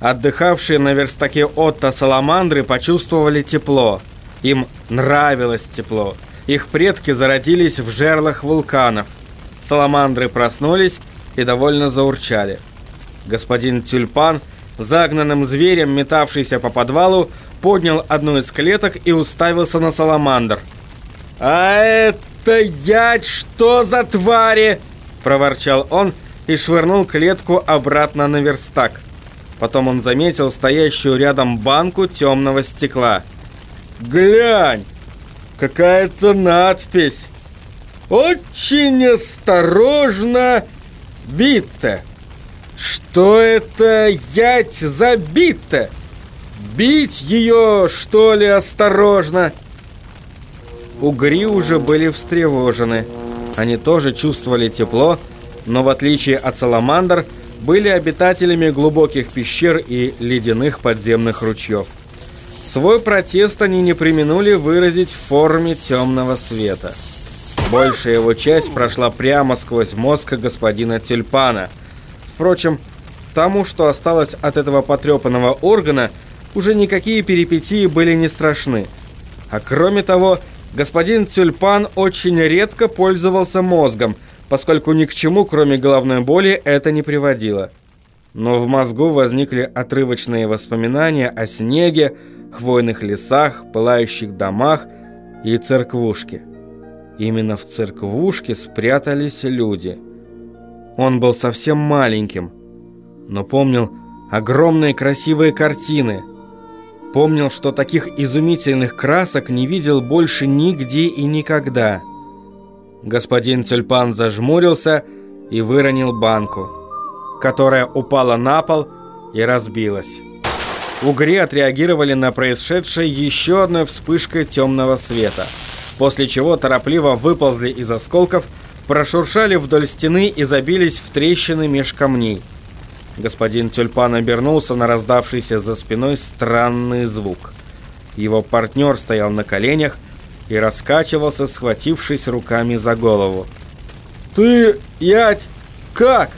Отдыхавшие на верстаке Отто саламандры почувствовали тепло. Им нравилось тепло. Их предки зародились в жерлах вулканов. Саламандры проснулись и довольно заурчали. Господин Тюльпан, загнанным зверем, метавшийся по подвалу, поднял одну из клеток и уставился на саламандр. «А это ять что за твари?» – проворчал он и швырнул клетку обратно на верстак. Потом он заметил стоящую рядом банку темного стекла. «Глянь! Какая-то надпись! Очень осторожно битта! Что это ять за битта? Бить ее, что ли, осторожно?» Угри уже были встревожены. Они тоже чувствовали тепло, но в отличие от саламандр, были обитателями глубоких пещер и ледяных подземных ручьев. Свой протест они не применули выразить в форме темного света. Большая его часть прошла прямо сквозь мозг господина Тюльпана. Впрочем, тому, что осталось от этого потрепанного органа, уже никакие перипетии были не страшны. А кроме того, господин Тюльпан очень редко пользовался мозгом – поскольку ни к чему, кроме головной боли, это не приводило. Но в мозгу возникли отрывочные воспоминания о снеге, хвойных лесах, пылающих домах и церквушке. Именно в церквушке спрятались люди. Он был совсем маленьким, но помнил огромные красивые картины. Помнил, что таких изумительных красок не видел больше нигде и никогда – Господин Тюльпан зажмурился и выронил банку, которая упала на пол и разбилась. Угри отреагировали на происшедшее еще одной вспышкой темного света, после чего торопливо выползли из осколков, прошуршали вдоль стены и забились в трещины меж камней. Господин Тюльпан обернулся на раздавшийся за спиной странный звук. Его партнер стоял на коленях, и раскачивался, схватившись руками за голову. «Ты, ять, как?»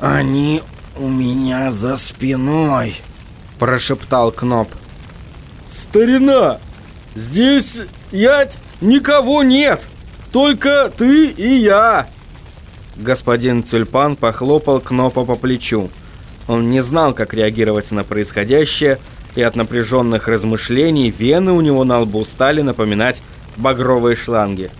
«Они у меня за спиной», – прошептал Кноп. «Старина, здесь, ять, никого нет, только ты и я!» Господин Тюльпан похлопал Кнопа по плечу. Он не знал, как реагировать на происходящее, и от напряженных размышлений вены у него на лбу стали напоминать багровые шланги.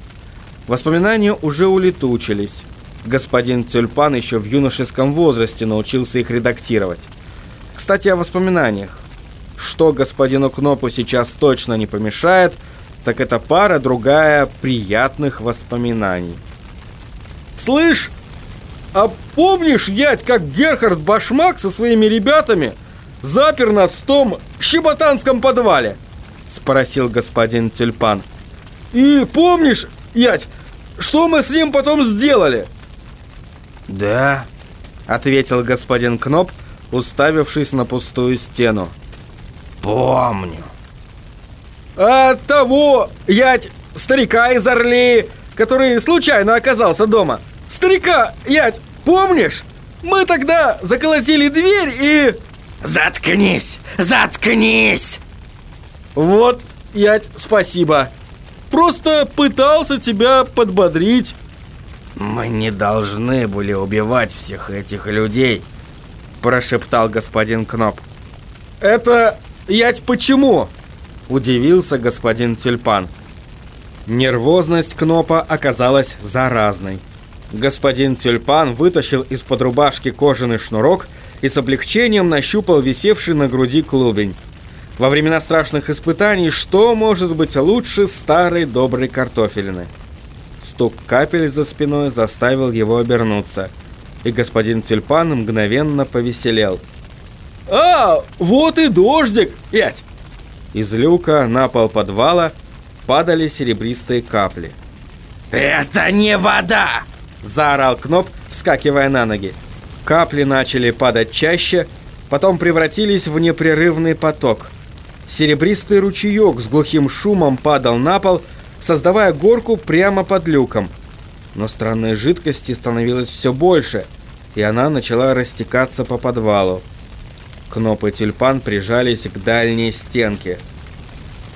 Воспоминания уже улетучились. Господин Тюльпан еще в юношеском возрасте научился их редактировать. Кстати, о воспоминаниях. Что господину Кнопу сейчас точно не помешает, так это пара другая приятных воспоминаний. «Слышь, а помнишь, ять, как Герхард Башмак со своими ребятами запер нас в том щеботанском подвале?» Спросил господин Тюльпан. «И помнишь, ять, что мы с ним потом сделали?» «Да», — ответил господин Кноп, уставившись на пустую стену. «Помню». «А того, ять, старика из Орлеи, который случайно оказался дома. Старика, ять, помнишь? Мы тогда заколотили дверь и...» «Заткнись! Заткнись!» «Вот, ять, спасибо. Просто пытался тебя подбодрить». «Мы не должны были убивать всех этих людей», – прошептал господин Кноп. «Это, ять, почему?» – удивился господин Тюльпан. Нервозность Кнопа оказалась заразной. Господин Тюльпан вытащил из-под рубашки кожаный шнурок и с облегчением нащупал висевший на груди клубень. Во времена страшных испытаний что может быть лучше старой доброй картофелины? Стук капель за спиной заставил его обернуться, и господин Тюльпан мгновенно повеселел. «А, вот и дождик, пять!» Из люка на пол подвала падали серебристые капли. «Это не вода!» – заорал Кноп, вскакивая на ноги. Капли начали падать чаще, потом превратились в непрерывный поток. Серебристый ручеек с глухим шумом падал на пол, создавая горку прямо под люком. Но странной жидкости становилось все больше, и она начала растекаться по подвалу. Кноп и Тюльпан прижались к дальней стенке.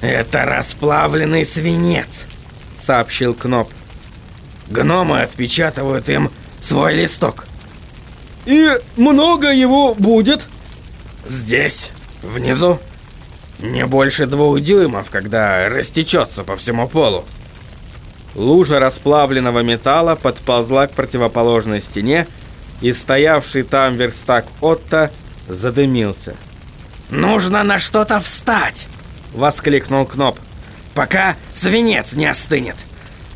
«Это расплавленный свинец», — сообщил Кноп. «Гномы отпечатывают им свой листок». «И много его будет?» «Здесь, внизу. Не больше двух дюймов, когда растечется по всему полу». Лужа расплавленного металла подползла к противоположной стене, и стоявший там верстак Отто задымился. «Нужно на что-то встать!» — воскликнул Кноп. «Пока свинец не остынет.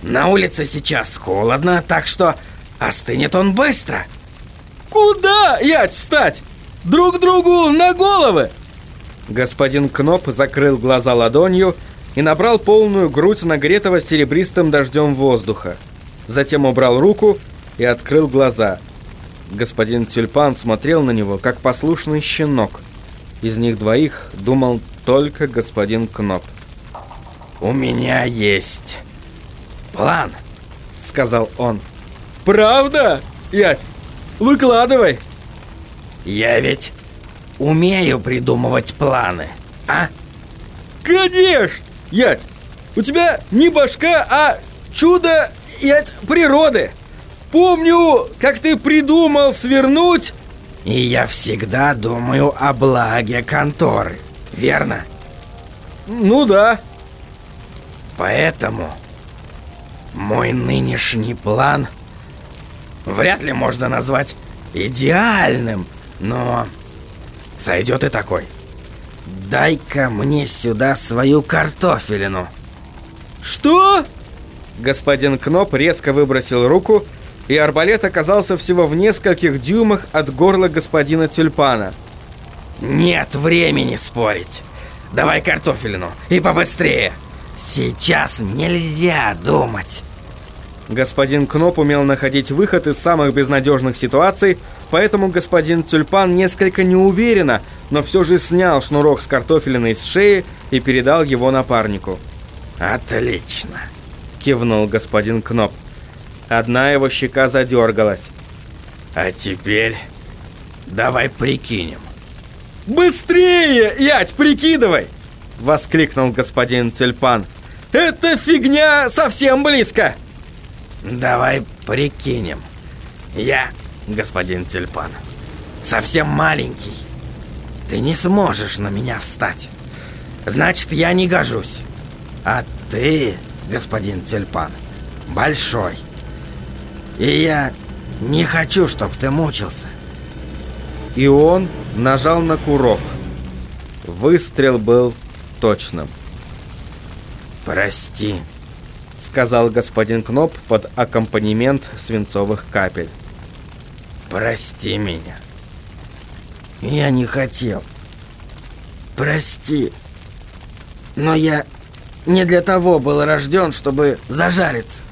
На улице сейчас холодно, так что остынет он быстро». «Куда, ять, встать? Друг другу на головы!» Господин Кноп закрыл глаза ладонью и набрал полную грудь нагретого серебристым дождем воздуха. Затем убрал руку и открыл глаза. Господин Тюльпан смотрел на него, как послушный щенок. Из них двоих думал только господин Кноп. «У меня есть план», — сказал он. «Правда? Ять, выкладывай!» «Я ведь умею придумывать планы, а?» «Конечно! Ять, у тебя не башка, а чудо, ять, природы. Помню, как ты придумал свернуть... И я всегда думаю о благе конторы, верно? Ну да. Поэтому мой нынешний план вряд ли можно назвать идеальным, но сойдет и такой. Дай-ка мне сюда свою картофелину. Что? Господин Кноп резко выбросил руку, и арбалет оказался всего в нескольких дюймах от горла господина Тюльпана. Нет времени спорить. Давай картофелину и побыстрее. Сейчас нельзя думать. Господин Кноп умел находить выход из самых безнадежных ситуаций, поэтому господин Тюльпан несколько неуверенно, но все же снял шнурок с картофелиной с шеи и передал его напарнику. «Отлично!» – кивнул господин Кноп. Одна его щека задергалась. «А теперь давай прикинем». «Быстрее, Ять, прикидывай!» – воскликнул господин Тюльпан. «Эта фигня совсем близко!» «Давай прикинем. Я, господин Тюльпан, совсем маленький. Ты не сможешь на меня встать. Значит, я не гожусь. А ты, господин Тюльпан, большой. И я не хочу, чтобы ты мучился. И он нажал на курок. Выстрел был точным. «Прости», — сказал господин Кноп под аккомпанемент свинцовых капель. «Прости меня. Я не хотел. Прости. Но я не для того был рожден, чтобы зажариться.